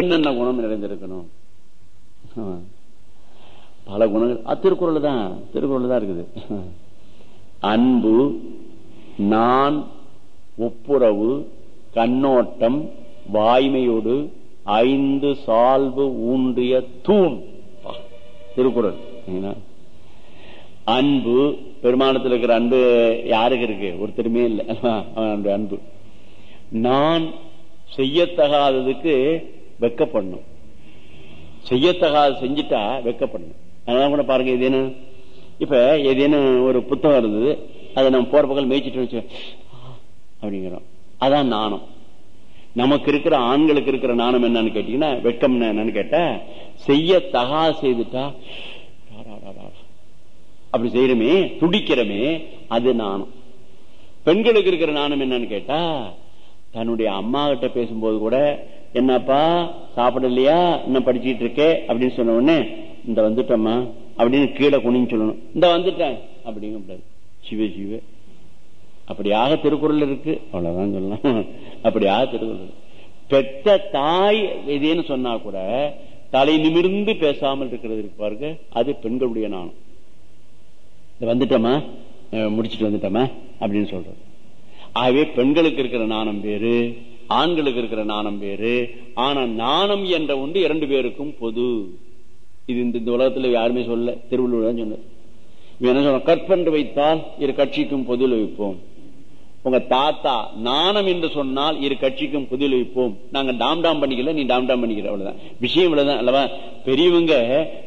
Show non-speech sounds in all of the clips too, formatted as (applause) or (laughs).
என்னென்ன குணம் நிறைந்திருக்கணும்? பல குணங்கள். திருக்குறள் தான். திருக்குறள் தான் இருக்குது. அன்பு நான் ஒப்புரவு கண்ணோட்டம் வாய்மையோடு ஐந்து சால்வு ஊன்றிய தூண். திருக்குறள். அன்பு பெருமானத்தில் இருக்கிற அன்பு யாருக்கு இருக்கு? ஒருத்தருமே இல்லை. அவனுடைய அன்பு. நான் செய்யத்தகாததுக்கு வெக்கப்படணும். செய்யத்தகாத செஞ்சுட்டா பண்ணும் அதனால கூட பாருங்க ஏதேனும் இப்ப ஏதேனும் ஒரு புத்தகம் இருந்தது. அதை நம்ம போற பக்கம் மேய்ச்சிட்டு வச்சு அப்படிங்கிறோம். அதான் நாணம். நமக்கு இருக்கிற ஆண்களுக்கு இருக்கிற நாணம் என்னன்னு கேட்டீங்கன்னா வெக்கம் என்னன்னு கேட்டா செய்ய தகா செய்துட்டா அப்படி செய்யறமே துடிக்கிறமே அது நாணம். பெண்களுக்கு இருக்கிற நாணம் என்னன்னு கேட்டா தன்னுடைய அம்மா கிட்ட பேசும்போது கூட என்னப்பா சாப்பிடலையா? இன்னும் படிச்சுட்டு இருக்கே? அப்படின்னு சொன்ன உடனே இந்த வந்துட்டம்மா அப்படின்னு கீழே குனின்னு சொல்லணும். இந்த வந்துட்டேன் அப்படிங்க கூடாது சிவ சிவ. அப்படியாக திருக்குறள் இருக்கு. அவ்வளவுதான் சொல்லலாம் (laughs) அப்படியாக திருக்குறள் பெத்த தாய் எதேன்னு சொன்னா கூட தலை நிமிர்ந்து பேசாமல் இருக்கிறது இருக்கு பாருங்க. அது பெண்களுடைய நாணம். இந்த வந்துட்டோமா முடிச்சுட்டு முடிச்சிட்டு வந்துட்டோமா அப்படின்னு சொல்றது. ஆகவே பெண்களுக்கு இருக்கிற நாணம் பேரு ஆண்களுக்கு இருக்கிற நாணம் வேறு ஆனா நாணம் என்ற ஒன்று இரண்டு பேருக்கும் பொது. இது இந்த இந்த உலகத்துல யாருமே சொல்ல திருவள்ளுவர் தான் சொன்னது என்ன சொன்ன கற்பென்று வைத்தால் இரு கட்சிக்கும் பொதுவில் வைப்போம். உங்க தாத்தா நாணம் என்று சொன்னால் இரு கட்சிக்கும் பொதுவில் வைப்போம். நாங்க டாம் டாம் பண்ணிக்கல நீ டாம் டாம் பண்ணிக்கிற அவ்வளவுதான். விஷயம் இவ்வளவுதான் அல்லவா? பெரியவங்க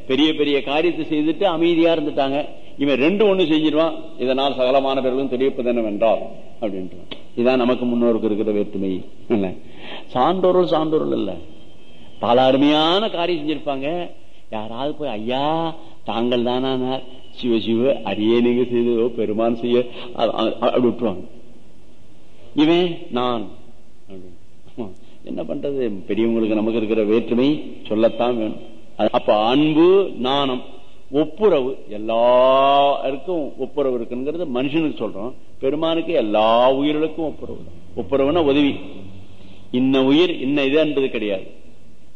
பெரிய பெரிய காரியத்தை செய்துட்டு அமைதியா இருந்துட்டாங்க. இவன் ரெண்டு ஒண்ணு செஞ்சிருவான். இதனால் சகலமான பிறகு தெரிவிப்பது என்னவென்றால் அப்படின்ட்டு. இதான் நமக்கு முன்னோருக்கு இருக்கிற வேற்றுமை இல்ல? சான்றோர்கள் சான்றோர்கள் இல்ல. பல அருமையான காரியம் செஞ்சிருப்பாங்க. யாராவது போய் ஐயா தாங்கள் தானா? சிவ சிவ அரியே நீங்க செய்ததோ பெருமான் செய்ய. அப்படி விட்டுருவாங்க. இவன் நான். ஆமா. என்ன பண்றது? பெரியவங்களுக்கு நமக்கு இருக்கிற வேற்றுமை சொல்லத்தான் வேணும். அப்ப அன்பு நாணம். ஒப்புரவு. எல்லாருக்கும் ஒப்புரவு இருக்குங்கிறது மனுஷனுக்கு சொல்றோம். பெருமானுக்கு எல்லா உயிர்களுக்கும் ஒப்புரவு. தான். ஒப்புரவுனா உதவி. இன்ன உயிர் இன்ன இது என்பது கிடையாது.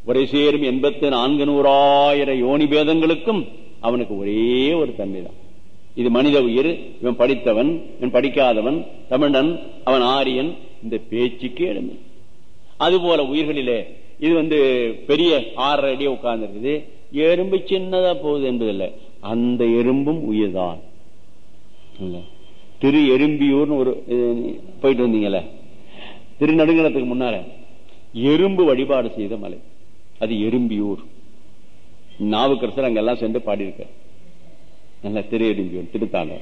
ஒரே சேரும் எண்பத்தி நான்கு நூறாயிரம் யோனி பேதங்களுக்கும் அவனுக்கு ஒரே ஒரு தன்மை தான். இது மனித உயிர். இவன் படித்தவன் இவன் படிக்காதவன் தமிழன் அவன் ஆரியன். இந்த பேச்சுக்கு இடமே அதுபோல உயிர்களிலே இது வந்து பெரிய ஆறரை அடியே உட்கார்ந்துருக்குது. எறும்பு சின்னதா போகுது என்பதில்லை. அந்த எறும்பும் உயிர்தான். திரு எறும்பியூர்னு ஒரு போயிட்டு வந்தீங்கல்ல. திருநடுங்கலத்துக்கு முன்னால. எறும்பு வழிபாடு செய்த மலை. அது எறும்பியூர். நாவுக்கரசர் அங்கெல்லாம் சென்று பாடியிருக்க. நல்ல திரு எறும்பியூர் திருத்தாங்க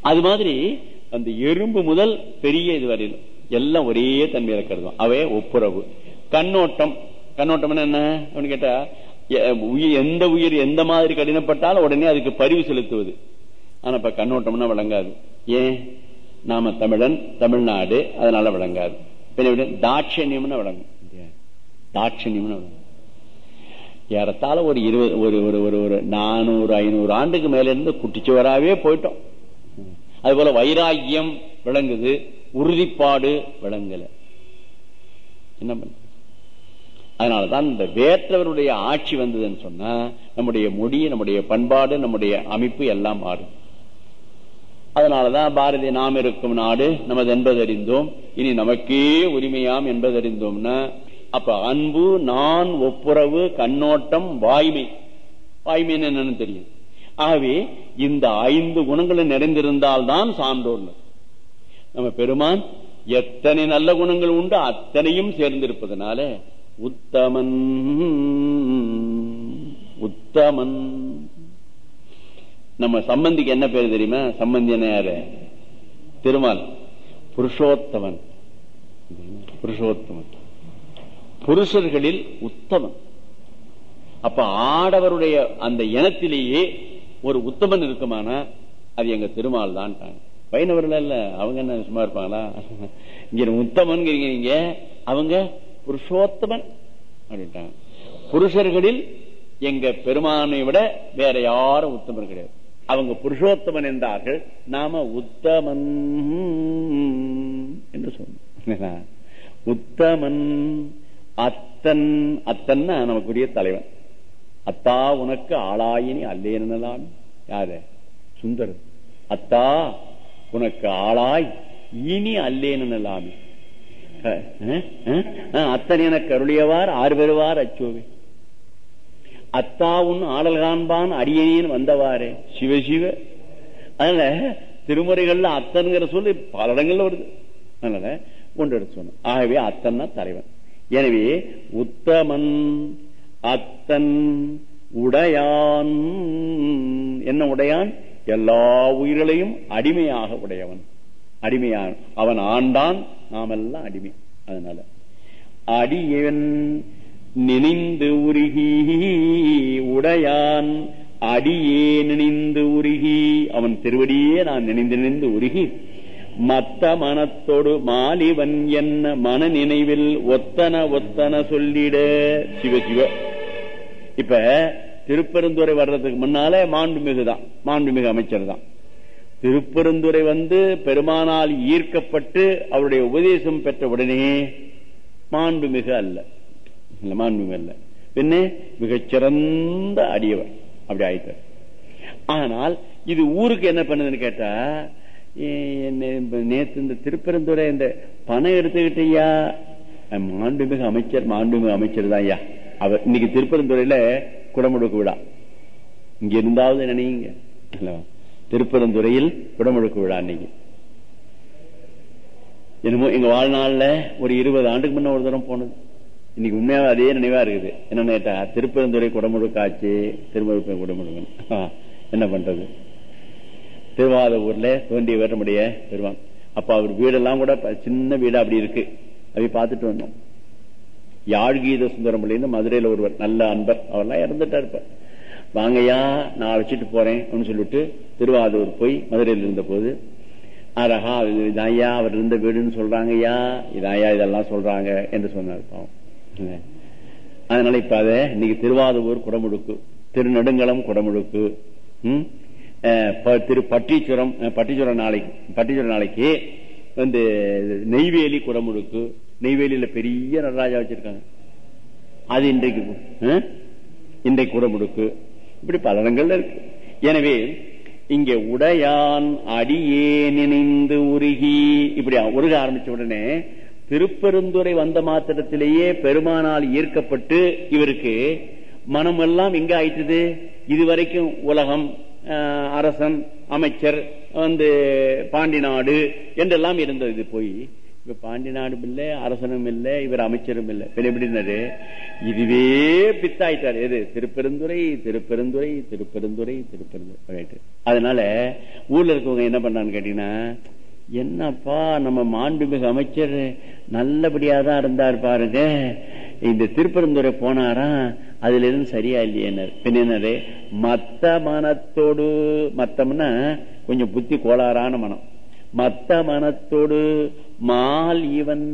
அது மாதிரி அந்த எறும்பு முதல் பெரிய இது வரையிலும் எல்லாம் ஒரே தன்மையில கருதும் அவே ஒப்புரவு. கண்ணோட்டம். கண்ணோட்டம் என்ன? அப்படின்னு கேட்டா எந்த உயிர் எந்த மாதிரி கடினப்பட்டாலும் உடனே அதுக்கு பரிவு செலுத்துவது. ஆனா இப்ப கண்ணோட்டம்னா விளங்காது. ஏன்? நாம தமிழன் தமிழ்நாடு அதனால விளங்காது. பின்ன தாட்சண்யம்னு விளங்கும். தாட்சண்யம்னு விளங்கும். ஏறத்தாழ ஒரு இருபது ஒரு ஒரு ஒரு ஒரு நானூறு ஐநூறு ஆண்டுக்கு மேல இருந்து குட்டிச்சுவராவே போயிட்டோம். அது போல வைராக்கியம் விளங்குது உறுதிப்பாடு விளங்கல. என்ன பண்ண அதனாலதான் இந்த வேற்றவருடைய ஆட்சி வந்ததுன்னு சொன்னா நம்முடைய மொழி நம்முடைய பண்பாடு நம்முடைய அமைப்பு எல்லாம் மாறும் அதனாலதான் பாரதி நாம் இருக்கும் நாடு நமது என்பதறிந்தோம் இனி நமக்கே உரிமையாம் என்பதறிந்தோம்னா அப்ப அன்பு நான் ஒப்புரவு கண்ணோட்டம் வாய்மை. வாய்மைன்னு என்னன்னு தெரியும். ஆகவே இந்த ஐந்து குணங்களும் நிறைந்திருந்தால் தான் சான்றோர் நம்ம பெருமான் எத்தனை நல்ல குணங்கள் உண்டு அத்தனையும் சேர்ந்திருப்பதனால உத்தமன். உத்தமன். நம்ம சம்பந்திக்கு என்ன பேர் தெரியுமா? சம்பந்தி என்ன யாரு? திருமால். புருஷோத்தமன். புருஷோத்தமன். புருஷர்களில் உத்தமன். அப்ப ஆடவருடைய அந்த இனத்திலேயே ஒரு உத்தமன் இருக்குமானா? அது எங்க திருமால் தான். வைணவர்கள் இல்ல. அவங்க என்ன சும்மா இருப்பாங்களா? இங்க உத்தமன் அவங்க புருஷோத்தமன் அப்படின்ட்டாங்க. புருஷர்களில் எங்க பெருமானை விட வேற யாரும் உத்தமன் கிடையாது. அவங்க புருஷோத்தமன் என்றார்கள். நாம உத்தமன் என்று சொன்னோம். உத்தமன் அத்தன் அத்தன்னா நமக்குரிய தலைவன். அத்தா உனக்கு ஆளாயினி அல்லேனலாம் யாரு? சுந்தர் அத்தா உனக்கு ஆளாய் இனி அல்லேனலாமே அத்தனை என கருளியவார் ஆர்வருவார் அச்சோவி. அச்சோவே அத்தா ஆடல் காண்பான் அடியேன் வந்தவாறே. சிவசிவ அதனால திருமுறைகள்ல அத்தன்கிற சொல்லி பல இடங்கள்ல வருது. அதனால ஒன்று எடுத்து சொன்ன ஆகவே அத்தன்னா தலைவன். எனவே உத்தமன் அத்தன் உடையான். என்ன உடையான்? எல்லா உயிர்களையும் அடிமையாக உடையவன். அடிமையான. அவன் ஆண்டான் நாமெல்லாம் அடிமை. அதனால. அடியவன் நினைந்து உருகி உடையான் அடியே நினைந்து உருகி அவன் திருவடியே நான் நினைந்து நினைந்து உருகி மத்த மனத்தோடு மாலிவன் என்ன மன நினைவில் ஒத்தன ஒத்தன சொல்லிட சிவ. இப்ப திருப்பெருந்துறை வர்றதுக்கு முன்னாலே மாண்புமிகு தான் மாண்புமிகு அமைச்சர் தான். திருப்பெருந்துறை வந்து பெருமானால் ஈர்க்கப்பட்டு அவருடைய உபதேசம் பெற்ற உடனே மாண்புமிகு அல்ல. மாண்புமிகு அல்ல. என்ன மிகச்சிறந்த அடியவர். அப்படி ஆயிட்டார். ஆனால் இது ஊருக்கு என்ன பண்ணுதுன்னு கேட்டா நேத்து இந்த திருப்பெருந்துறை இந்த பணம் எடுத்துக்கிட்டயா? மாண்புமிகு அமைச்சர் மாண்புமிகு அமைச்சர் தான் ஐயா. அவர் இன்னைக்கு திருப்பெருந்துறையில குடமுடுக்கு விழா. இங்க இருந்தாவது நினைங்க திருப்பெருந்துறையில் குடமுழுக்கு விழா இன்னைக்கு என்னமோ எங்க வாழ்நாள்ல ஒரு இருபது ஆண்டுக்கு முன்ன ஒரு தரம் போனது. இன்னைக்கு உண்மையாவே அதே நினைவா இருக்குது. என்ன கேட்டா திருப்பெருந்துறை குடமுழுக்காச்சு திருமழுப்பை குடமுழுக்கு என்ன பண்றது? திருவாதூர்ல தோண்டிய வேட்டமுடைய பெருவான் அப்ப அவர் வீடெல்லாம் கூட சின்ன வீடு அப்படி இருக்கு. அப்படி பார்த்துட்டு வந்தோம். யாழ்கீத சுந்தரமல்லின்னு மதுரையில ஒருவர் நல்ல அன்பர். அவர்லாம் இறந்துட்டா இருப்பார் வாங்கய்யா நான் அழைச்சிட்டு போறேன் அப்படின்னு சொல்லிட்டு திருவாதூர் போய் மதுரையில் இருந்த போது அரஹா இதாயா அவர் இருந்த வீடுன்னு சொல்றாங்க ஐயா இதாயா இதெல்லாம் சொல்றாங்க என்று சொன்னார் பாவம். அதனால இப்ப அத இன்னைக்கு திருவாதூர் குடமுழுக்கு திருநெடுங்கலம் குடமுழுக்கு திரு பட்டீச்சுரம் பட்டீச்சுரம் நாளைக்கு பட்டீச்சுரம் நாளைக்கு வந்து நெய்வேலி குடமுழுக்கு நெய்வேலியில பெரிய நடராஜா வச்சிருக்காங்க. அது இன்றைக்கு இன்றைக்கு குடமுழுக்கு. இப்படி பல இடங்கள்ல இருக்கு. எனவே இங்க உடையான் அடியே நினைந்து உருகி இப்படி உருக ஆரம்பிச்ச உடனே திருப்பெருந்துறை வந்த மாத்திரத்திலேயே பெருமானால் ஈர்க்கப்பட்டு இவருக்கு மனம் எல்லாம் எங்க ஆயிட்டது? இதுவரைக்கும் உலகம் அரசன் அமைச்சர் வந்து பாண்டி நாடு என்றெல்லாம் இருந்தது இது போய் இப்ப பாண்டி நாடும் இல்லை அரசனும் இல்லை இவர் அமைச்சரும் இல்லை. எப்படின்னாரு இதுவே பித்தாயிட்டார். எது? திருப்பெருந்துறை திருப்பெருந்துறை திருப்பெருந்துறை திருப்பெருந்துறை. அதனால ஊர்ல இருக்கவங்க என்ன பண்ணான்னு கேட்டீங்கன்னா என்னப்பா நம்ம மாண்புமிகு அமைச்சர் நல்லபடியா தான் இருந்தார் பாருங்க. இந்த திருப்பெருந்துறை போனாரா? அதுல இருந்து சரியா இல்லையனர் பின்னாரு மத்த மனத்தோடு மத்தம்னா கொஞ்சம் புத்தி கோளாறான மனம். மத்த மனத்தோடு மால் இவன்.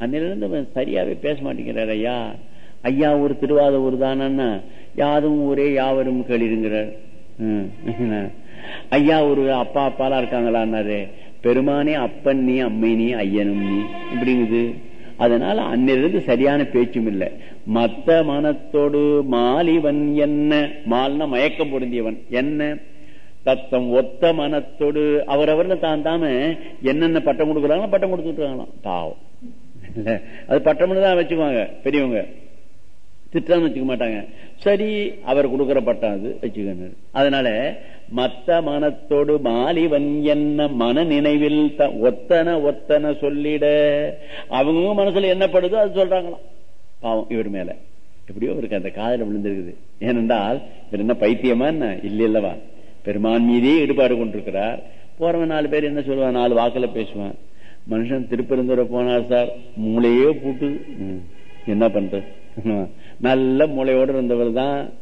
அன்னிலிருந்து சரியாவே பேச மாட்டேங்கிறார் ஐயா. ஐயா ஒரு திருவாத ஒரு தானா யாரும் ஊரே யாவரும் கேளிருங்கிறார். ஐயா ஒரு அப்பா அப்பாலாம் இருக்காங்களான்னாரு. பெருமானே அப்பன் நீ அம்மை நீ ஐயனும் நீ. இப்படிங்குது. அதனால அன்னிலிருந்து சரியான பேச்சும் இல்லை. மத்த மனத்தோடு மாலிவன் என்ன? மால்னா மயக்கம் பொருந்தியவன். என்ன? தத்தம் ஒத்த மனத்தோடு அவரவர் தான் தாம என்னென்ன பட்டம் கொடுக்குறாங்களோ பட்டம் கொடுத்துட்டாங்களாம் பாவம். (laughs) அது பட்டம் தான் வச்சுக்குவாங்க பெரியவங்க. திட்டம் வச்சுக்க மாட்டாங்க. சரி அவர் கொடுக்கிற பட்டம் அது வச்சுக்கணும் அதனால மத்த மனத்தோடு மாலிவன் என்ன மன நினைவில் ஒத்தன ஒத்தன சொல்லிட அவங்க மனசுல என்னப்படுதோ அது சொல்றாங்களாம். பாவம் இவர் மேல. எப்படியோ இவருக்கு அந்த காதல விழுந்திருக்குது. ஏனென்றால் இவர் என்ன பைத்தியமா என்ன? இல்லையல்லவா? பெருமான் மீதே ஈடுபாடு கொண்டிருக்கிறார். போறவன் நாலு பேர் என்ன சொல்லுவான்? நாலு வாக்குல பேசுவான். மனுஷன் திருப்பெருந்துரை போனார் சார். மூளையே பூட்டு. என்ன பண்றது? (laughs) நல்ல மூளையோடு இருந்தவர் தான்.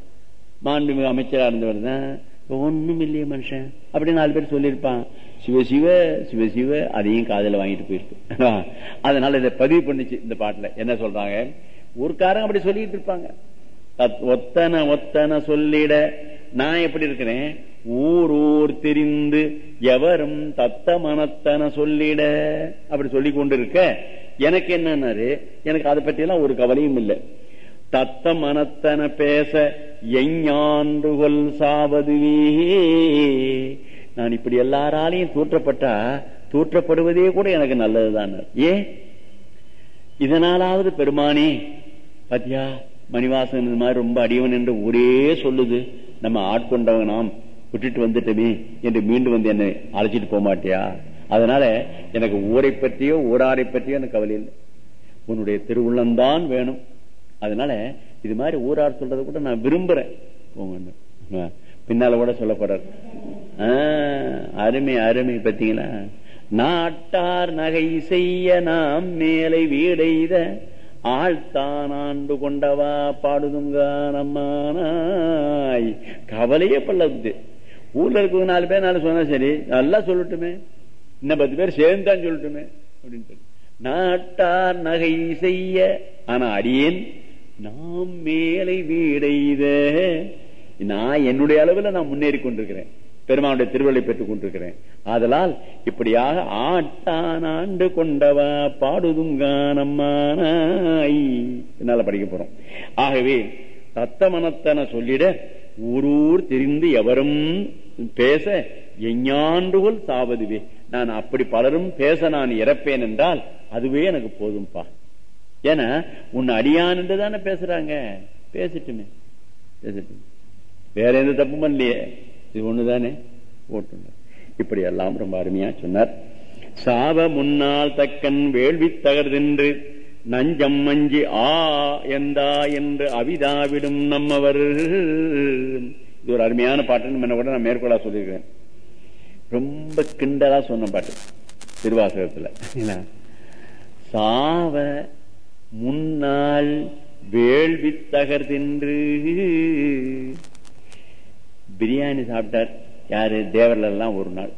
மாண்புமிகு அமைச்சரா இருந்தவர் தான். ஒண்ணும் இல்லையே மனுஷன். அப்படி நாலு பேர் சொல்லியிருப்பான். சிவசிவ சிவசிவ அதையும் காதல வாங்கிட்டு போயிருக்கு. (laughs) அதனால இதை பதிவு பண்ணிச்சு இந்த பாட்டுல. என்ன சொல்றாங்க? ஊர்க்காரங்க அப்படி சொல்லிட்டு இருப்பாங்க. ஒத்தனை ஒத்தனை சொல்லிட. நான் எப்படி இருக்கிறேன்? ஊர் ஊர் தெரிந்து எவரும் தத்த மனத்தன சொல்லிட. அப்படி சொல்லி கொண்டிருக்க. எனக்கு என்னன்னாரு? எனக்கு அதை பற்றி எல்லாம் ஒரு கவலையும் இல்லை. தத்த மனத்தன பேச எஞ்ஞாண்டுகொல் சாவதுவே நான் இப்படி எல்லாராலையும் தூற்றப்பட்டா தூற்றப்படுவதே கூட எனக்கு நல்லதுதான் ஏன் இதனாலாவது பெருமானே பாத்தியா மணிவாசன் மாதிரி ரொம்ப அடியவன் என்று ஒரே சொல்லுது. நம்ம ஆட்கொண்டவங்க நாம். விட்டுட்டு வந்துட்டமே என்று மீண்டும் வந்து என்னை அழைச்சிட்டு போக மாட்டியா? அதனால எனக்கு ஊரை பற்றியோ ஊராரை பற்றியோ எனக்கு கவலை இல்லை. உன்னுடைய திருவுள்ளம்தான் வேணும். அதனால இது மாதிரி ஊரார் சொல்றதை கூட நான் விரும்புறேன். போங்க பின்னால கூட சொல்ல அருமை அருமை பார்த்தீங்களா? நாட்டார் நகை செய்ய நாம் மேலை வீடைத ஆழ்த்தான் ஆண்டு கொண்டவா பாடுதுங்க நம்மானாய். கவலையே பல்லது ஊர்ல இருக்கவங்க நாலு பேர் நாலு சொன்னா சரி. நல்லா சொல்லட்டுமே. இன்னும் பத்து பேர் சேர்ந்தான் சொல்லட்டுமே. அப்படின்ட்டு நாட்டார் நகை செய்ய. ஆனா அடியேன் நாம் மேலை வீடைத நான் என்னுடைய அளவில் நான் முன்னேறி கொண்டிருக்கிறேன். பெருமானுடைய திருவள்ளை பெற்றுக் கொண்டிருக்கிறேன். ஆதலால் இப்படியாக ஆட்டான் ஆண்டு கொண்டவா பாடுதுங்கானம்மானாய் என்னால படிக்க போறோம். ஆகவே தத்த மனத்தன சொல்லிட ஊரூர் தெரிந்து எவரும் பேச எஞ்ஞாண்டுகள் சாவதுவே. நான் அப்படி பலரும் பேச நான் இறப்பேன் என்றால் அதுவே எனக்கு போதும்பா. ஏன்னா உன்னை அடியான் என்று தானே பேசுறாங்க. பேசிட்டுமே. பேசிட்டுமே. வேற எந்த தப்பும் இல்லையே இது ஒண்ணுதானே? ஓட்டுங்க இப்படி எல்லாம் ரொம்ப அருமையா சொன்னார். சாவ முன்னால் தக்கன் வேள்வி தகர்தென்று நஞ்சம் மஞ்சி ஆ எந்தா என்று அவிதாவிடும் நம்மவர். இது ஒரு அருமையான பாட்டுன்னு கூட நான் மேற்கொள்ள சொல்லியிருக்கேன் ரொம்ப கிண்டலா சொன்ன பாட்டு திருவாசகத்துல. சாவ முன்னால் வேள்வி தகர்தென்று பிரியாணி சாப்பிட்டார். யாரு? தேவர்ல எல்லாம் ஒரு நாள்.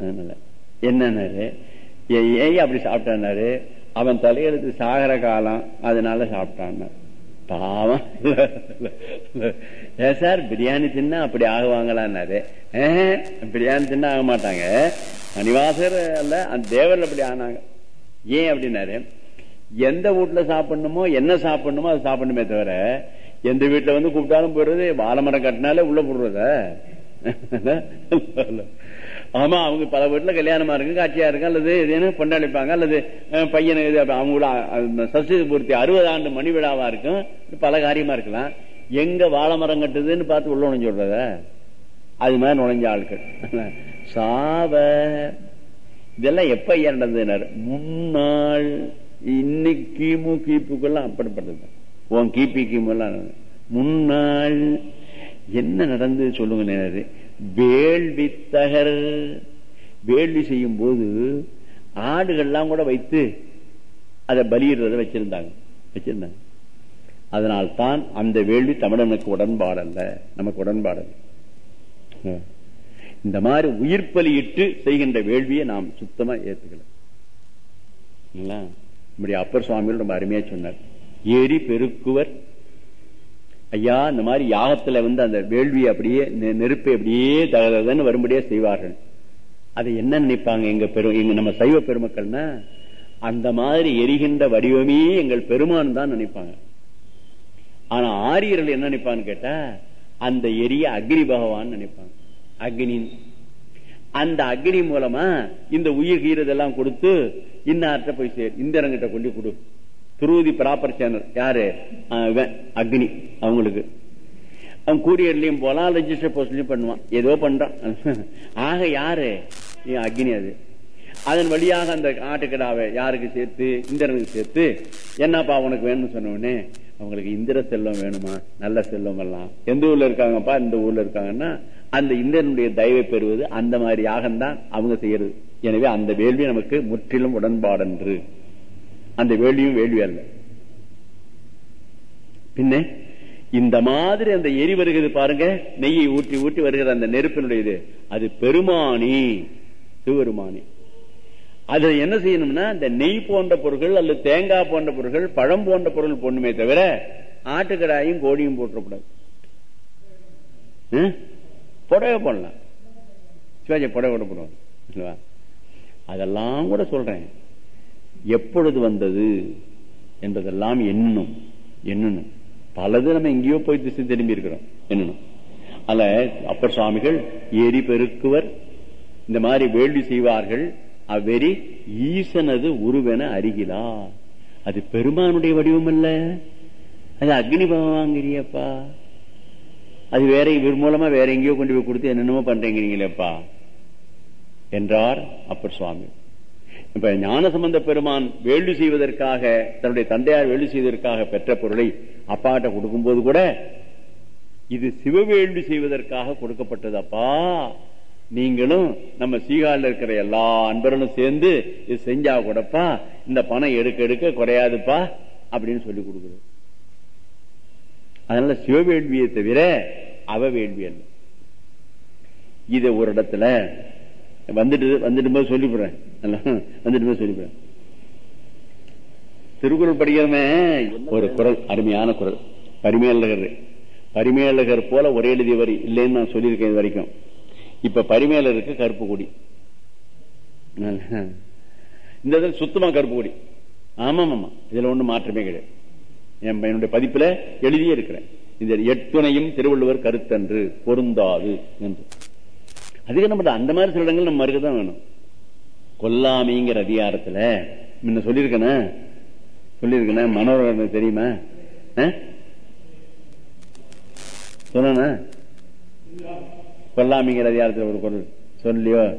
அதனால என்னன்னாரு? ஏன் அப்படி சாப்பிட்டாரு அவன் தலையெழுத்து சாகர காலம் அதனால சாப்பிட்டான். பாவம். ஏன் சார் பிரியாணி தின்னா அப்படி ஆகுவாங்களான்னாரு. பிரியாணி தின்னா ஆக மாட்டாங்க. மணிவாசர் அல்ல அந்த தேவர்ல அப்படி ஆனாங்க. ஏன் அப்படின்னாரு எந்த வீட்டுல சாப்பிடணுமோ என்ன சாப்பிடணுமோ அதை சாப்பிடணுமே தவிர எந்த வீட்டுல வந்து கூப்பிட்டாலும் போயிடுறது வாழைமரம் கட்டினாலே உள்ள போடுறத? ஆமா அவங்க பல வீட்டுல கல்யாணமா இருக்கு காட்சியா இருக்கு அல்லது இதுன்னு கொண்டாடிப்பாங்க அல்லது பையனுக்கு அவங்கள சஸ்திரி பூர்த்தி அறுபது ஆண்டு மணி விழாவா இருக்கும் பல காரியமா இருக்கலாம். எங்க வாழை மரம் கட்டுதுன்னு பார்த்து உள்ள நுழைஞ்சு விடுறத? அது மாதிரி நுழைஞ்ச ஆட்கள். (laughs) சாவ. இதெல்லாம் எப்ப நடந்ததுனாரு முன்னாள் இன்னைக்கு கிமு கீப்புக்கெல்லாம் அப்படிப்பட்டது. உன் கிபி கிமு எல்லாம் முன்னாள் என்ன நடந்தது சொல்லுங்க நேரு வேள்வி தகர் வேள்வி செய்யும் போது ஆடுகள்லாம் கூட வைத்து அதை பலியிடுறத வச்சிருந்தாங்க வச்சிருந்தாங்க. அதனால் தான் அந்த வேள்வி தமிழனுக்கு உடன்பாடல்ல நமக்கு உடன்பாடல்ல இந்த மாதிரி உயிர் பலியிட்டு செய்கின்ற வேள்வியை நாம் சுத்தமா ஏத்துக்கல. அப்பர் சுவாமிகள் ரொம்ப அருமையா சொன்னார். ஏரி பெருக்குவர் ஐயா இந்த மாதிரி யாகத்துல வந்து அந்த வேள்வியை அப்படியே நெருப்பை அப்படியே தகதன்னு வரும்படியே செய்வார்கள். அதை என்ன நினைப்பாங்க எங்க பெரு எங்க நம்ம சைவ பெருமக்கள்னா? அந்த மாதிரி எரிகின்ற வடிவமே எங்கள் பெருமான் தான் நினைப்பாங்க. ஆனா ஆரியர்கள் என்ன நினைப்பான்னு கேட்டா அந்த எரிய அக்னி பகவான் நினைப்பாங்க. அக்னின் அந்த அக்னி மூலமா இந்த உயிர் கீரதெல்லாம் கொடுத்து இன்னார்ட்ட போய் சேர் இந்திரங்கிட்ட கொண்டு கொடு. துருதி ப்ராப்பர் சேனல். யாரு? அக்னி அவங்களுக்கு. அவன் கூரியர்லயும் போலாம் ரெஜிஸ்டர் போஸ்ட்லயும் பண்ணுவான். ஏதோ பண்றான். ஆக யாரு? அக்னி அது. அதன் வழியாக அந்த ஆட்டுக்கடாவை யாருக்கு சேர்த்து? இந்திரனுக்கு சேர்த்து. என்னப்பா உனக்கு வேணும்னு சொன்னவனே அவங்களுக்கு இந்திர செல்வம் வேணுமா? நல்ல செல்வம் எல்லாம். எந்த ஊர்ல இருக்காங்கப்பா? இந்த ஊர்ல இருக்காங்கன்னா அந்த இந்திரனுடைய தயவை பெறுவது அந்த மாதிரி யாகம்தான் அவங்க செய்யறது. எனவே அந்த வேள்வி நமக்கு முற்றிலும் உடன்பாடன்று. அந்த வேள்வியும் வேள்வி அல்ல. பின்ன இந்த மாதிரி அந்த எரி வருகிறது பாருங்க நெய்யை ஊற்றி ஊற்றி வருகிற அந்த நெருப்பினுடைய இது அது பெருமானி சிவபெருமானி. அதுல என்ன செய்யணும்னா இந்த நெய் போன்ற பொருட்கள் அல்லது தேங்காய் போன்ற பொருட்கள் பழம் போன்ற பொருள் போடணுமே தவிர ஆட்டுக்கடாயும் கோடியும் போட்டக்கூடாது புடவை போடலாம். சிவாஜி புடவை கூட போடுவாங்க அதெல்லாம் கூட சொல்றேன். எப்பொழுது வந்தது என்பதெல்லாம் எண்ணும். எண்ணணும் பலது நம்ம எங்கேயோ போய் திசை திரும்பி இருக்கிறோம். என்னணும் அல்ல அப்பர் சுவாமிகள் எரி பெருக்குவர் இந்த மாதிரி வேள்வி செய்வார்கள். அவ்வெறி ஈசனது உருவென அருகிலா அது பெருமானுடைய வடிவம் அல்ல. அது அக்னி வாங்கிறியப்பா. அது வேற இவர் மூலமா வேற எங்கேயோ கொண்டு போய் கொடுத்து என்னென்னமோ பண்றீங்களேப்பா என்றார் அப்பர் சுவாமி. இப்ப ஞான சம்பந்த பெருமான் வேள்வி செய்வதற்காக தன்னுடைய தந்தையார் வேள்வி செய்வதற்காக பெற்ற பொருளை அப்பாட்ட கொடுக்கும்போது கூட இது சிவவேள்வி செய்வதற்காக கொடுக்கப்பட்டது அப்பா நீங்களும் நம்ம சீகால இருக்கிற எல்லா அன்பர்களும் சேர்ந்து இது செஞ்சா கூடப்பா இந்த பணம் எடுக்க எடுக்க குறையாதுப்பா அப்படின்னு சொல்லி கொடுக்குறது. அதனால சிவவேள்வியை தவிர அவ வேள்வி அல்ல. இத ஒரு இடத்துல வந்துட்டு வந்துட்டு போது சொல்லிவிடுறேன். வந்துட்டு போது சொல்லிவிடுறேன். திருக்குறள் படிக்கிறவன் ஒரு குரல் அருமையான குரல். பரிமேலகர் பரிமேலகர் போல ஒரே எழுதிய வரி இல்லைன்னு நான் சொல்லியிருக்கேன் இது வரைக்கும். இப்ப பரிமேலருக்கு கருப்பு கொடி. இந்த இதில் சுத்தமா கருப்பு கொடி. ஆமாம் ஆமா இதுல ஒண்ணு மாற்றமே கிடையாது. என் என்னுடைய பதிப்புல எழுதியே இருக்கிறேன். இந்த எட்டுணையும் திருவள்ளுவர் கருத்தன்று பொருந்தாது என்று. அதுக்கு நம்ம அந்த மாதிரி சில இடங்கள் நம்ம மறுக்கதான் வேணும். கொல்லாமைங்கிற அதிகாரத்துல முன்ன சொல்லியிருக்கேன? சொல்லியிருக்கேன? மனோரன் தெரியுமா? சொன்ன கொல்லாமைங்கிற அதிகாரத்தில் ஒரு குரல் சொல்லியோ?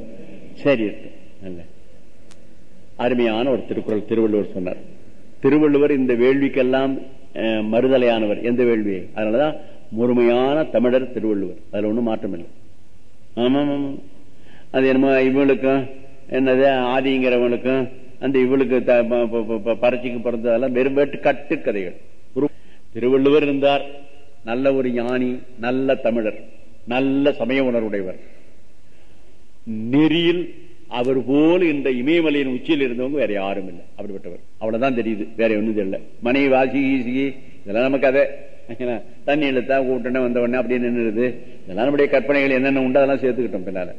சரி நல்ல. அருமையான ஒரு திருக்குறள் திருவள்ளுவர் சொன்னார். திருவள்ளுவர் இந்த வேள்விக்கெல்லாம் மறுதலையானவர். எந்த வேள்வி? அதனாலதான் முழுமையான தமிழர் திருவள்ளுவர். அதுல ஒன்றும் மாற்றம் இல்லை. ஆமா ஆமா அது என்னமோ இவங்களுக்கும் என்னது ஆதிங்கிறவங்களுக்கும் அந்த இவளுக்கு பறச்சிக்கு பிறந்ததெல்லாம் வெறும் வேட்டு கட்டு கதைகள் திருவள்ளுவர் இருந்தார். நல்ல ஒரு ஞானி நல்ல தமிழர் நல்ல சமய உணர்வுடையவர். நெறியில் அவர் போல் இந்த இமயமலையின் உச்சியில் இருந்தவங்க வேற யாரும் இல்லை. அப்படிப்பட்டவர். அவ்வளவுதான் தெரியுது. வேற ஒன்றும் தெரியல. மனைவி வாசி இதெல்லாம் நமக்கு கதை. தண்ணி இழுத்தா கூட்டணே வந்த உடனே அப்படியே நின்றுது இதெல்லாம் நம்முடைய கற்பனைகள் என்னென்ன உண்டு அதெல்லாம் சேர்த்துக்கிட்டோம் பின்னால.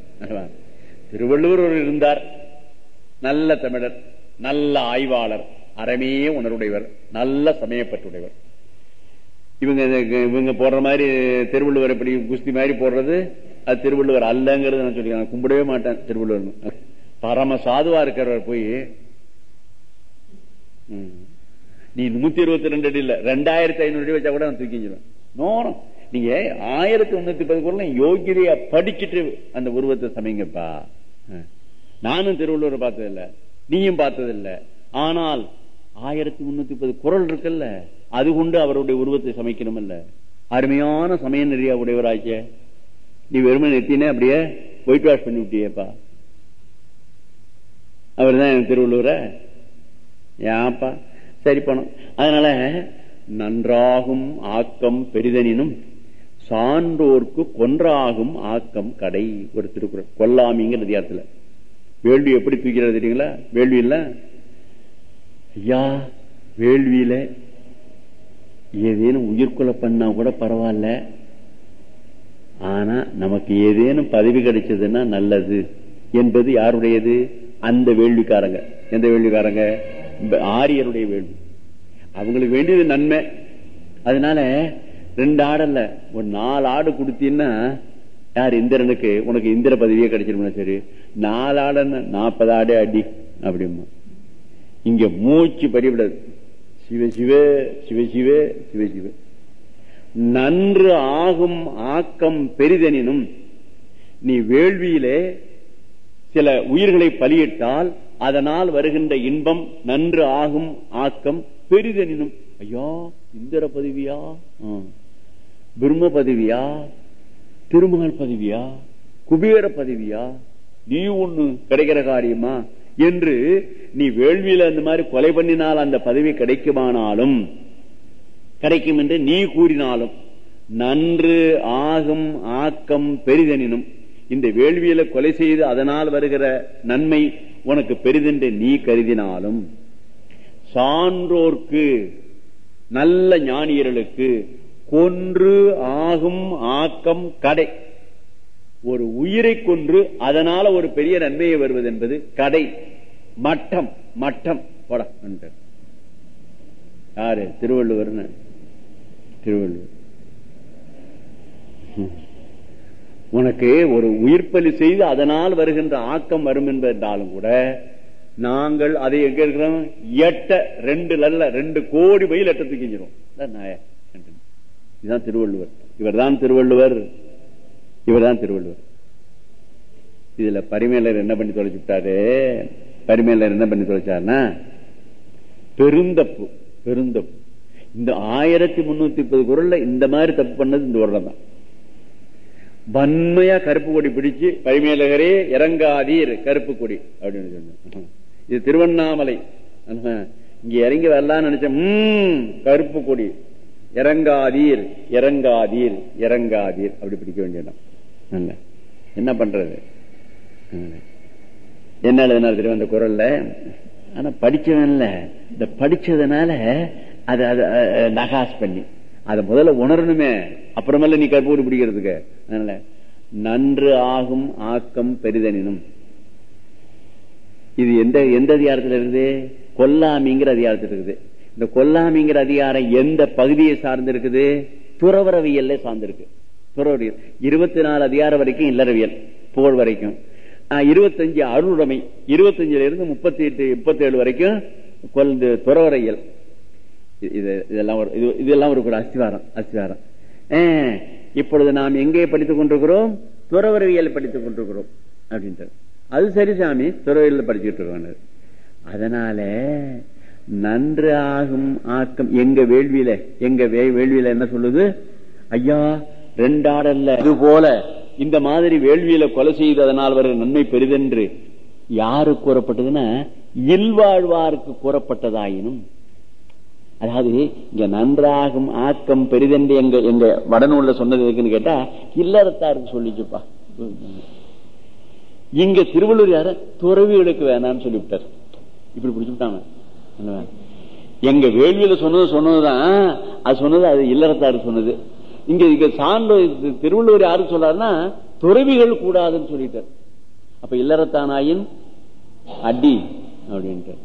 திருவள்ளுவர் ஒரு இருந்தார். நல்ல தமிழர் நல்ல ஆய்வாளர் அறமே உணர்வுடையவர் நல்ல சமயப்பட்டுடையவர் இவங்க இவங்க போடுற மாதிரி திருவள்ளுவர் இப்படி குஸ்தி மாதிரி போடுறது அது திருவள்ளுவர் அல்லங்கிறது நான் சொல்லிக்கிறேன். கும்பிடவே மாட்டேன் திருவள்ளுவர் பரம சாதுவா இருக்கிறவர் போய் நீ நூத்தி இருபத்தி ரெண்டு அடி இல்ல ரெண்டாயிரத்தி ஐநூறு அடி வச்சா கூட நான் தூக்கிஞ்சிடும் நோரம் நீங்க ஆயிரத்தி முன்னூத்தி பத்து குரல் யோகிதைய படிச்சுட்டு அந்த உருவத்தை சமைங்கப்பா. நானும் திருவள்ளுவர் பார்த்ததில்ல. நீயும் பார்த்ததில்ல. ஆனால் ஆயிரத்தி முன்னூத்தி பத்து குரல் இருக்குல்ல அது கொண்டு அவருடைய உருவத்தை சமைக்கணும் இல்ல அருமையான சமய நெறியா உடையவராச்ச நீ வெறுமை நிறுத்தினே அப்படியே ஒயிட் வாஷ் பண்ணி விட்டியப்பா. அவர் தான் திருவள்ளுவர. ஏன்ப்பா சரி பண்ணும். அதனால நன்றாகும் ஆக்கம் பெரிதனினும் சான்றோர்க்கு கொன்றாகும் ஆக்கம் கடை ஒரு திருக்குறள். கொல்லாமிங்கிற அதிகாரத்துல வேள்வி எப்படி தூக்கிறது தெரியுங்களா? வேள்வி இல்ல? ஐயா வேள்வியில ஏதேனும் உயிர்கொலை பண்ணா கூட பரவாயில்ல. ஆனா நமக்கு ஏதேனும் பதவி கிடைச்சதுன்னா நல்லது. என்பது யாருடையது? அந்த வேள்விக்காரங்க. எந்த வேள்விக்காரங்க? ஆரியருடைய வேள்வி. அவங்களுக்கு வேண்டியது நன்மை. அதனால ரெண்டு ஆடல்ல ஒரு நாலு ஆடு கொடுத்தீங்கன்னா யார் இந்திரனுக்கு உனக்கு இந்திர பதவியே கிடைச்சிருமா சரி. நாலு ஆடுன்னு நாற்பது ஆடு அடி அப்படிமா இங்க மூச்சு பறிவிடாது சிவ சிவசிவே சிவசிவே நன்று ஆகும் ஆக்கம் பெரிதெனினும் நீ வேள்வியிலே சில உயிர்களை பலியிட்டால் அதனால் வருகின்ற இன்பம் நன்று ஆகும் ஆக்கம் பெரிதெனினும் ஐயா இந்திர பதவியா? பிரம்ம பதவியா? திருமகள் பதவியா? குபேர பதவியா? நீ ஒண்ணு கிடைக்கிற காரியமா? என்று நீ வேள்வியில அந்த மாதிரி கொலை பண்ணினால் அந்த பதவி கிடைக்குமானாலும் கிடைக்கும் என்று நீ கூறினாலும் நன்று ஆகும் ஆக்கம் பெரிதெனினும் இந்த வேள்வியில கொலை செய்து அதனால் வருகிற நன்மை உனக்கு பெரிதென்று நீ கருதினாலும் சான்றோர்க்கு நல்ல ஞானியர்களுக்கு கொன்று ஆகும் ஆக்கம் கடை. ஒரு உயிரை கொன்று அதனால ஒரு பெரிய நன்மையை வருவது என்பது கடை. மட்டம் மட்டம். போட யாரு? திருவள்ளுவர் திருவள்ளுவர். உனக்கு ஒரு உயிர்ப்பலி செய்து அதனால் வருகின்ற ஆக்கம் வரும் என்பதாலும் கூட நாங்கள் அதை எங்க இருக்கிறோம்? எட்ட ரெண்டு லல்ல ரெண்டு கோடி மயில் எட்ட தூக்கிஞ்சிரும் இதுதான் திருவள்ளுவர். இவர்தான் திருவள்ளுவர். இவர்தான் திருவள்ளுவர். இதுல பரிமையாளர் என்ன பண்ணி தொலைச்சுட்டாரு பரிமையாளர் என்ன பண்ணி தொலைச்சாருன்னா பெருந்தப்பு பெருந்தப்பு. இந்த ஆயிரத்தி முன்னூத்தி முப்பது குரல்ல இந்த மாதிரி தப்பு பண்ணது இந்த உரல தான் வன்மையா கருப்பு கொடி பிடிச்சு பரிமேலகரே இறங்காதீர் கருப்பு கொடி அப்படின்னு சொன்ன இது திருவண்ணாமலை. இங்க இறங்கி வரலான்னு நினைச்சேன். உம் கருப்பு கொடி. இறங்காதீர் இறங்காதீர் இறங்காதீர் அப்படி பிடிக்க வேண்டியதான் என்ன பண்றது? என்ன எழுதினார் தெரியும் அந்த குரல்ல? ஆனா படிச்சவன்ல இந்த படிச்சதுனால அது அது நகாஸ் பண்ணி. அதை முதல்ல உணரணுமே. அப்புறமல்ல நீ கற்பூரி பிடிக்கிறதுக்கு. அதனால நன்று ஆகும் ஆக்கம் பெரிதனினும். இது எந்த எந்த அதிகாரத்தில் இருக்குது? கொல்லாமிங்கிற அதிகாரத்தில் இருக்குது. இந்த கொல்லாமிங்கிற அதிகாரம் எந்த பகுதியை சார்ந்து இருக்குது துறவரவியல்ல சார்ந்திருக்கு. துறவரவியல் இருபத்தி நாலு அதிகாரம் வரைக்கும் இல்லறவியல். புகழ் வரைக்கும். இருபத்தஞ்சு அருளுடைமை. இருபத்தஞ்சுல இருந்து முப்பத்தி எட்டு முப்பத்தி ஏழு வரைக்கும் துறவரையல் இது இதெல்லாம் ஒரு இதெல்லாம் ஒரு கூட அஸ்திவாரம் அஸ்திவாரம். இப்பொழுது நாம் எங்கே படித்துக் கொண்டிருக்கிறோம்? துறவரவியல் படித்துக் கொண்டிருக்கிறோம் அப்படின்ட்டு அது சரி சாமி துறவியல் படிச்சுட்டு இருக்காங்க. அதனால நன்று ஆகும் ஆக்கம். எங்க வேள்வியில எங்க வேள்வியில என்ன சொல்லுது? ஐயா ரெண்டாடல்ல. இது போல இந்த மாதிரி வேள்வியில கொலை செய்ததனால் வர நன்மை பெரிதென்று யாரு கூறப்பட்டதுன்னா இல்வாழ்வாருக்கு கூறப்பட்டதாயினும் அதாவது இங்க நன்றாகும் ஆக்கம் பெரிதென்று எங்க எங்க வடநூல்ல சொன்னது இருக்குன்னு கேட்டா இல்லறத்தாருக்கு சொல்லிச்சுப்பா. இங்க திருவள்ளூர் யார? துறவிகளுக்கு வேணாம்னு சொல்லிவிட்டார். இப்படி பிடிச்சுட்டாங்க எங்க வேள்வியில சொன்னது சொன்னதுதான். அது சொன்னது அது இல்லறத்தாரு சொன்னது. இங்க இங்க சான்று திருவள்ளுவர் யாரு சொல்றாருன்னா துறவிகள் கூடாதுன்னு சொல்லிட்டார். அப்ப இல்லறத்தானாயின் அடி அப்படின்ட்டு.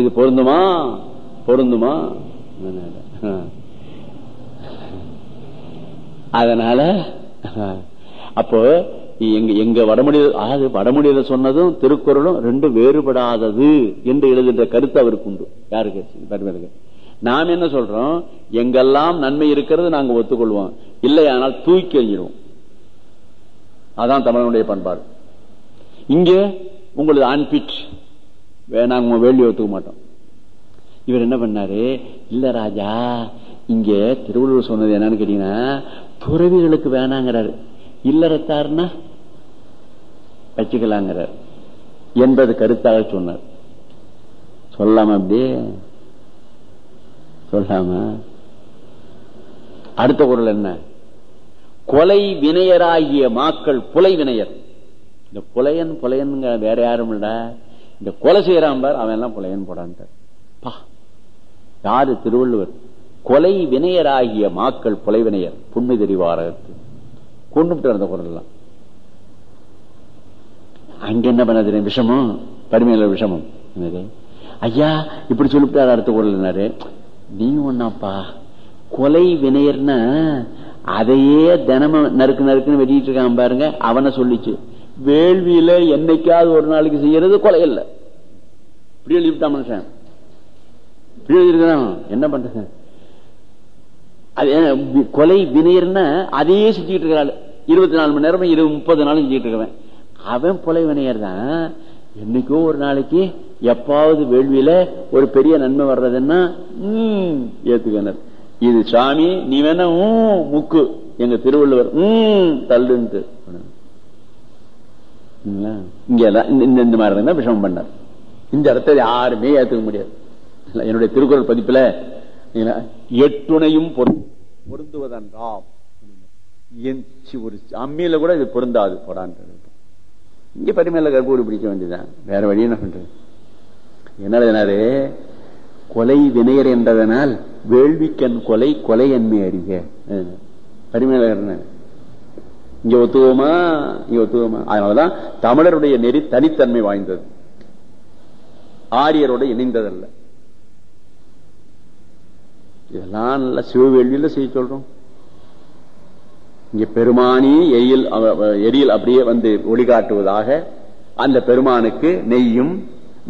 இது பொருந்துமா? பொருந்துமா? அதனால அப்போ எங்க எங்க வடமொழியில் அதாவது வடமொழியில சொன்னதும் திருக்குறளும் ரெண்டு வேறுபடாதது என்று எழுதுகின்ற கருத்து அவருக்கு உண்டு. யாருக்கு? பரிமலுக்கு நாம் என்ன சொல்றோம்? எங்கெல்லாம் நன்மை இருக்கிறது நாங்க ஒத்துக்கொள்வோம். இல்லையானால் தூக்கி எறிஞ்சிடுவோம். அதான் தமிழனுடைய பண்பாடு. இங்கே உங்களது அன்பிட் நாங்க வேள்வி ஒத்துக்க மாட்டோம். இவர் என்ன பண்ணாரு? இல்ல ராஜா இங்க திருவள்ளுவர் சொன்னது என்னன்னு கேட்டீங்கன்னா துறவிகளுக்கு வேணாங்கிறாரு. இல்லறத்தார்னா வச்சுக்கலாங்கிறார். என்பது கருத்தாக சொன்னார். சொல்லாம அப்படியே சொல்லாம. அடுத்த குரல் என்ன? கொலை வினையராகிய மாக்கள் புலை வினையர். இந்த புலையன் புலையன் வேற யாரும் இல்ல இந்த கொலை செய்யறான் பார் அவன் எல்லாம் புலையன் போடான்ட்டார். பா. யாரு திருவள்ளுவர்? கொலை வினையராகிய மாக்கள் புலை வினையர் புண்மை தெரிவாரத்து கொண்டு அந்த குரல் அங்க என்ன பண்ணது விஷமம்? பரிமையில விஷமம். ஐயா இப்படி சொல்லிவிட்டாரு அடுத்த குரல் நீ ஒன்னாப்பா கொலை வினையர்னா அதையே தினமும் நறுக்கு நறுக்குன்னு வெட்டிட்டு இருக்கான் பாருங்க அவனை சொல்லிச்சு. வேள்வியில என்னைக்காவது ஒரு நாளைக்கு செய்யறது கொலை இல்ல. இப்படி எழுதிவிட்டான் மனுஷன். இப்படி என்ன பண்றது? அது கொலை வினையர்னா அதையே சுத்திட்டு இருக்கிறாள். இருபத்தி நாலு மணி நேரம் இருபது முப்பது நாள் செஞ்சுட்டு இருக்கிறவன். அவன் கொலை வினையர் தான். என்னைக்கோ ஒரு நாளைக்கு எப்பாவது வேள்வியில ஒரு பெரிய நன்மை வர்றதுன்னா உம் ஏத்துக்கனர். இது சாமி நீ வேணா முக்கு. எங்க திருவள்ளுவர் உம் தள்ளுன்ட்டு. இங்க இந்த இந்த மாதிரி தான் விஷமம் பண்ணார். இந்த இடத்த யாருமே ஏத்துக்க முடியாது. என்னுடைய திருக்குறள் பதிப்புல எட்டுணையும் பொருந்துவதன்றாம். ஒரு அம்மியில கூட இது பொருந்தாது. போடான்றது இங்க பரிமையில கற்பூரி பிடிக்க வேண்டியதான் வேற வழி என்ன பண்றது? என்ன கொலை வினையர் என்றதனால் வேள்விக்கண் கொலை கொலை என்மை அறிக. பரிமையில இங்க ஒத்துவோமா? இங்க ஒத்துவோமா? அதனாலதான் தமிழருடைய நெறி தனித்தன்மை வாய்ந்தது. ஆரியரோட இணைந்ததல்ல. இதெல்லாம் நல்ல சிவவேள்வியில செய்ய சொல்றோம். இங்க பெருமானி எரியில் எரியில் அப்படியே வந்து ஒளிகாட்டுவதாக அந்த பெருமானுக்கு நெய்யும்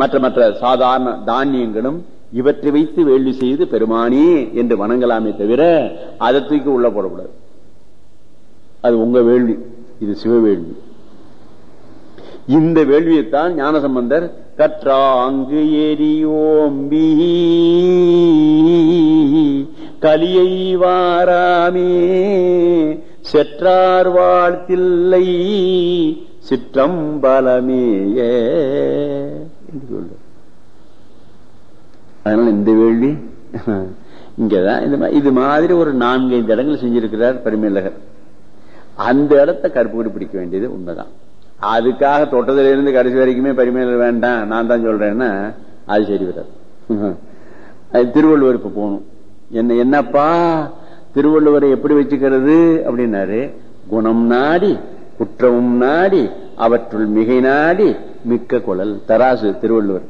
மற்ற மற்ற சாதாரண தானியங்களும் இவற்றை வைத்து வேள்வி செய்து பெருமானி என்று வணங்கலாமே தவிர அதை தூக்கி உள்ள போடக்கூடாது. அது உங்க வேள்வி. இது சிவவேள்வி இந்த வேள்வியைத்தான் ஞானசம்பந்தர் கற்றாங்கு எரியோம்பி கலியை வாராமே செற்றார் வாழ்த்தில்லை சிற்றம்பலமேய என்று அதனால இந்த வேள்வி இங்கதான் இந்த இது மாதிரி ஒரு நான்கு ஐந்து இடங்கள் செஞ்சிருக்கிறார் பரிமேலகர். அந்த இடத்த கருப்பு பிடிக்க வேண்டியது உண்மைதான். அதுக்காக தொட்டதுல இருந்து கடைசி வரைக்குமே பரிமையில் வேண்டாம் நான் தான் சொல்றேன்னா அது சரி வராது திருவள்ளுவர் இப்ப போகணும். என்ன என்னப்பா திருவள்ளுவரை எப்படி வச்சுக்கிறது அப்படின்னாரு குணம் நாடி குற்றமும் நாடி அவற்றுள் மிகை நாடி மிக்க குழல் தராசு திருவள்ளுவர்.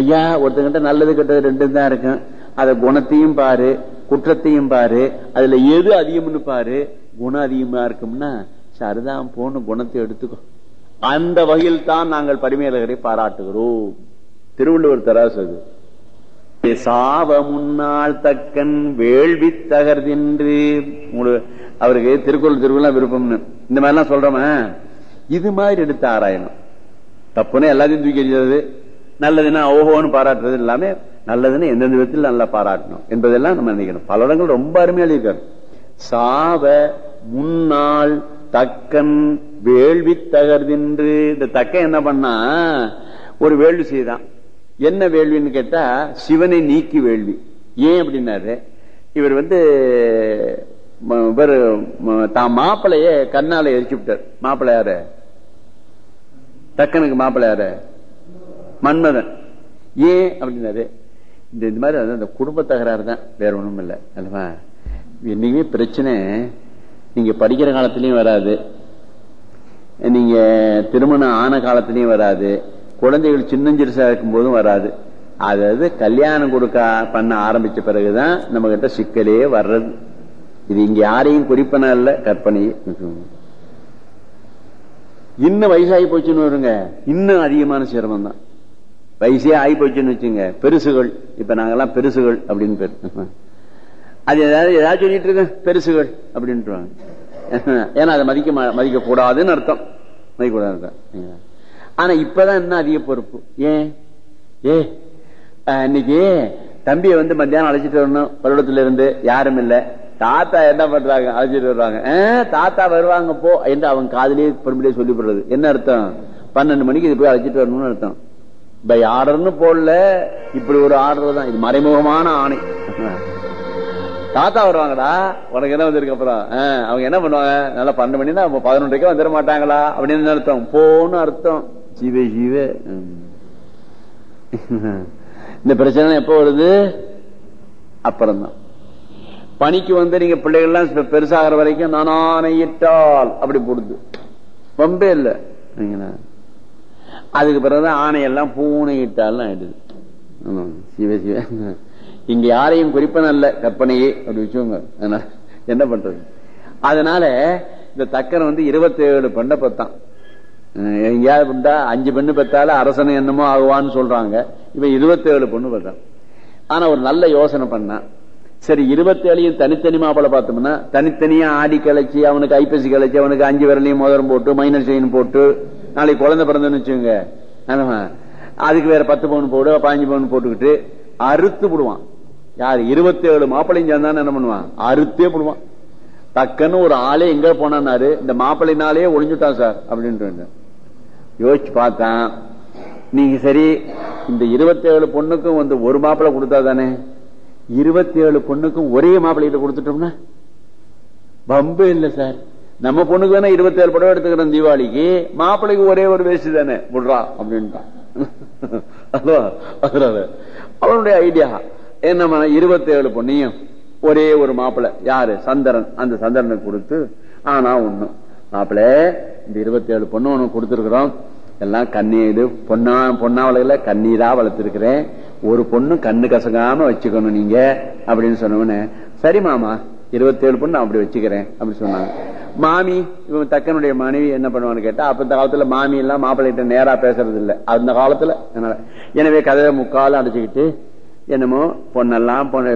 ஐயா ஒருத்தங்கிட்ட நல்லது கெட்டது ரெண்டும் தான் இருக்கும். அத குணத்தையும் பாரு குற்றத்தையும் பாரு அதுல எது அதிகம்னு பாரு குணம் அதிகமா இருக்கும்னா சரிதான் போன குணத்தை எடுத்துக்கோ. அந்த வகையில் தான் நாங்கள் பரிமையாளர்களை பாராட்டுகிறோம். திருவள்ளுவர் தராசு சாவ முன்னாள் தக்கன் வேள்வி தகர்தின்று. அவருக்கு திருக்குறள் திருக்குறள் விருப்பம்னு. இந்த மாதிரிலாம் சொல்றோமா? இது மாதிரி எடுத்து ஆராயணும். தப்புன்னு எல்லாத்தையும் தூக்கி எறிஞ்சது நல்லதுன்னா ஓஹோன்னு பாராட்டுறது எல்லாமே நல்லதுன்னு எந்தெந்த விதத்தில் நல்லா பாராட்டணும் என்பதெல்லாம் நம்ம நினைக்கணும். பல இடங்கள் ரொம்ப அருமையா இருக்காரு சாவ முன்னாள் தக்கன் வேள்வி தகர்தின்று இந்த தக்க என்ன பண்ணா ஒரு வேள்வி செய்தான். என்ன வேள்வின்னு கேட்டா சிவனை நீக்கி வேள்வி. ஏன் அப்படின்னாரு? இவர் வந்து இவர் தான் மாப்பிளைய கண்ணால எரிச்சு விட்டார். மாப்பிள்ள யாரு? தக்கனுக்கு மாப்பிள்ள யாரு? மன்மதன். ஏன் அப்படின்னாரு? இந்த இந்த மாதிரி அந்த குடும்ப தகராறு தான். வேற ஒண்ணும் இல்லை அல்லவா? என்னைக்குமே பிரச்சனை. நீங்க படிக்கிற காலத்திலயும் வராது. நீங்க திருமணம் ஆன காலத்திலையும் வராது. குழந்தைகள் சின்னஞ்சிறுசா இருக்கும் போதும் வராது. அதாவது கல்யாணம் கொடுக்க பண்ண ஆரம்பிச்ச பிறகுதான் நம்ம கிட்ட சிக்கலே வர்றது. இது இங்க யாரையும் குறிப்பன இல்ல கற்பனையே. இன்னும் வயசாகி போச்சுன்னு வருங்க. இன்னும் அதிகமான சிரமம் தான். வயசே ஆகி போச்சுன்னு வச்சுங்க. பெருசுகள். இப்ப நாங்கெல்லாம் பெருசுகள் அப்படின்னு பேர். அது ஏதாவது ஏதாவது சொல்லிட்டு இருக்கேன் பெருசுகள் அப்படின்ட்டு (laughs) ஏன்னா அதை மதிக்க மதிக்க கூடாதுன்னு அர்த்தம். மதிக்க கூடாது அர்த்தம் ஆனா இப்பதான் என்ன அதிக பொறுப்பு? ஏன்? ஏ இன்னைக்கு தம்பியை வந்து மத்தியானம் அழைச்சிட்டு வரணும். பருவத்துல இருந்து யாரும் இல்ல. தாத்தா என்ன பண்றாங்க? அழைச்சிட்டு வருவாங்க. தாத்தா வருவாங்க போ என்று அவங்க காதலியே பெருமையிலே சொல்லிவிடுறது. என்ன அர்த்தம்? பன்னெண்டு மணிக்கு இது போய் அழைச்சிட்டு வரணும்னு அர்த்தம். இப்ப ஆர்டர்னு போடல. இப்படி ஒரு ஆர்டர் தான். இது மறைமுகமான ஆணை. (laughs) தாத்தா வருவாங்கடா. உனக்கு என்ன வந்திருக்கு அப்புறம்? அவங்க என்ன பண்ணுவாங்க? நல்லா பன்னெண்டு மணினா பதினொன்றைக்கு வந்துட மாட்டாங்களா? அப்படின்னு அர்த்தம். போன்னு அர்த்தம். ஜீவே ஜீவே. இந்த பிரச்சனை எப்ப வருது? அப்புறம்தான். பணிக்கு வந்து நீங்க பிள்ளைகள்லாம் பெருசாகிற வரைக்கும் நானானையிட்டால் அப்படி போடுது. பம்பே இல்லை. அதுக்கு பிறகுதான் ஆணையெல்லாம் பூனையிட்டால் ஆயிடுது. சிவ சிவ இங்க யாரையும் குறிப்பன அல்ல கற்பனையே அப்படி வச்சுக்கோங்க. என்ன பண்றது? அதனால இந்த தக்கரை வந்து இருபத்தி ஏழு பெண்ணை பத்தான். எங்கேயாவது பண்ணா அஞ்சு பெண்ணு பெத்தால அரசன் என்னமோ ஆகுவான்னு சொல்றாங்க. இவன் இருபத்தி ஏழு பொண்ணு பெற்றான் ஆனா ஒரு நல்ல யோசனை பண்ணான் சரி இருபத்தி ஏழையும் தனித்தனி மாப்பிள பார்த்தோம்னா தனித்தனியா ஆடி கழிச்சு அவனுக்கு ஐப்பசி கழிச்சு அவனுக்கு அஞ்சு விரலையும் மோதிரம் போட்டு மைனர் செயின் போட்டு நாளைக்கு குழந்தை பிறந்தன்னு வச்சுங்க அதுக்கு வேற பத்து பவுன் போடு பதினஞ்சு பவுன் போட்டுக்கிட்டு அறுத்து விடுவான். யார் இருபத்தி ஏழு மாப்பிள்ளையும் சேர்ந்தான்னு என்ன பண்ணுவான்? அறுத்தே போடுவான். டக்குன்னு ஒரு ஆளே எங்க போனாரு இந்த மாப்பிள்ளைனாலே ஒளிஞ்சுட்டான் சார் அப்படின்ட்டு யோசிச்சு பார்த்தான். நீங்க சரி இந்த இருபத்தி ஏழு பொண்ணுக்கும் வந்து ஒரு மாப்பிள்ளை கொடுத்தா தானே? இருபத்தி ஏழு பொண்ணுக்கும் ஒரே மாப்பிள்ளைகிட்ட கொடுத்துட்டோம்னா? பம்பு இல்ல சார். நம்ம பொண்ணுக்கு தானே இருபத்தி ஏழு படம் எடுத்துக்கிறோம் தீபாவளிக்கு. மாப்பிள்ளைக்கு ஒரே ஒரு வேஸ்ட் தானே. விடுறா அப்படின்ட்டான். (laughs) அவனுடைய ஐடியா என்ன இருபத்தி ஏழு பொண்ணையும் ஒரே ஒரு மாப்பிள்ள யாரு? சந்திரன். அந்த சந்திரனை கொடுத்து ஆனா ஒண்ணும் மாப்பிள்ள இந்த இருபத்தி ஏழு பொண்ணு ஒண்ணு கொடுத்துருக்குறோம். எல்லாம் கண்ணீர் இது. பொண்ணா வளர்க்கல கண்ணீரா வளர்த்துருக்கிறேன். ஒரு பொண்ணு கண்ணு கசங்காம வச்சுக்கணும் நீங்க அப்படின்னு சொன்னவனே சரி மாமா இருபத்தேழு பொண்ணு நான் அப்படி வச்சுக்கிறேன் அப்படின்னு சொன்னாங்க. மாமி இவன் தக்கனுடைய மனைவி என்ன பண்ணுவான்னு கேட்டா அப்ப இந்த காலத்துல மாமி எல்லாம் மாப்பிள்ளைகிட்ட நேரா பேசுறது இல்ல அந்த காலத்துல எனவே கதவை முக்கால அடைச்சுக்கிட்டு என்னமோ பொண்ணெல்லாம் பொண்ணு